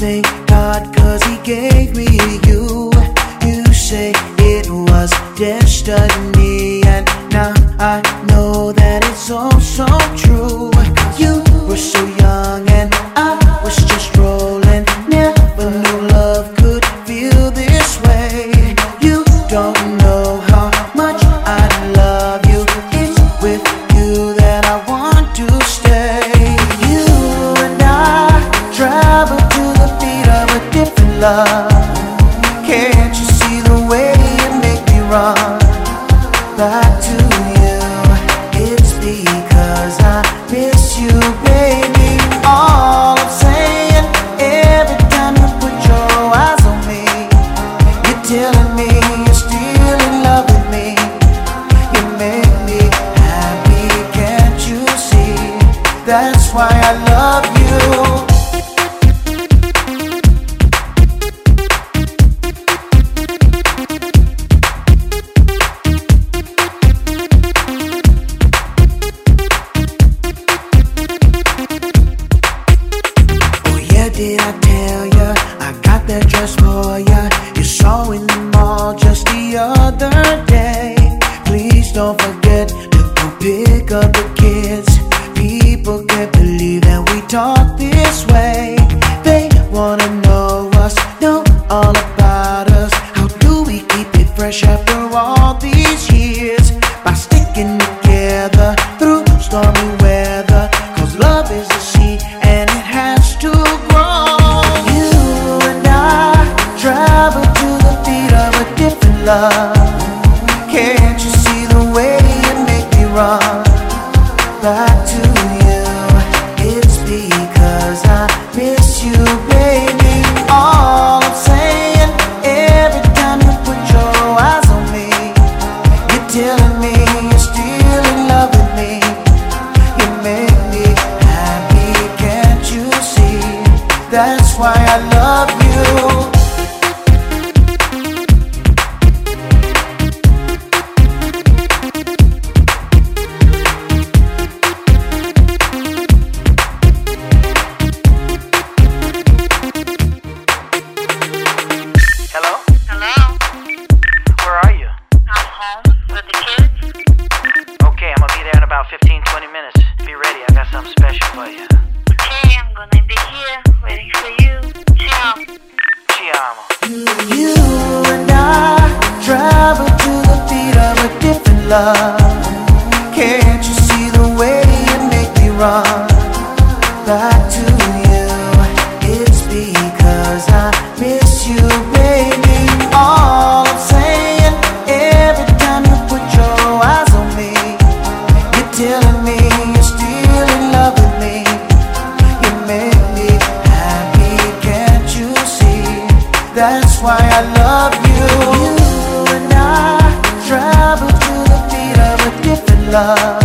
thank God cause he gave love. Can't you see the way you make me run back to you? It's because I miss you, baby. All I'm saying, every time you put your eyes on me, you're telling me you're still in love with me. You make me happy, can't you see? That's why I love you. Did I tell ya? I got that dress for ya. You saw in the mall just the other day. Please don't forget to go pick up the kids. People can't believe that we talk this way. They wanna know us, know all about us. How do we keep it fresh after all these years? By sticking together through stormy love. Can't you see the way you make me run back to you? It's because I miss you, baby. All I'm saying, every time you put your eyes on me, you're telling me you're still in love with me. You make me happy, can't you see? That's why I love you. Love. Can't you see the way you make me run back to you? It's because I miss you, baby. All I'm saying, every time you put your eyes on me, you're telling me you're still in love with me. You make me happy, can't you see? That's why I love you. You love.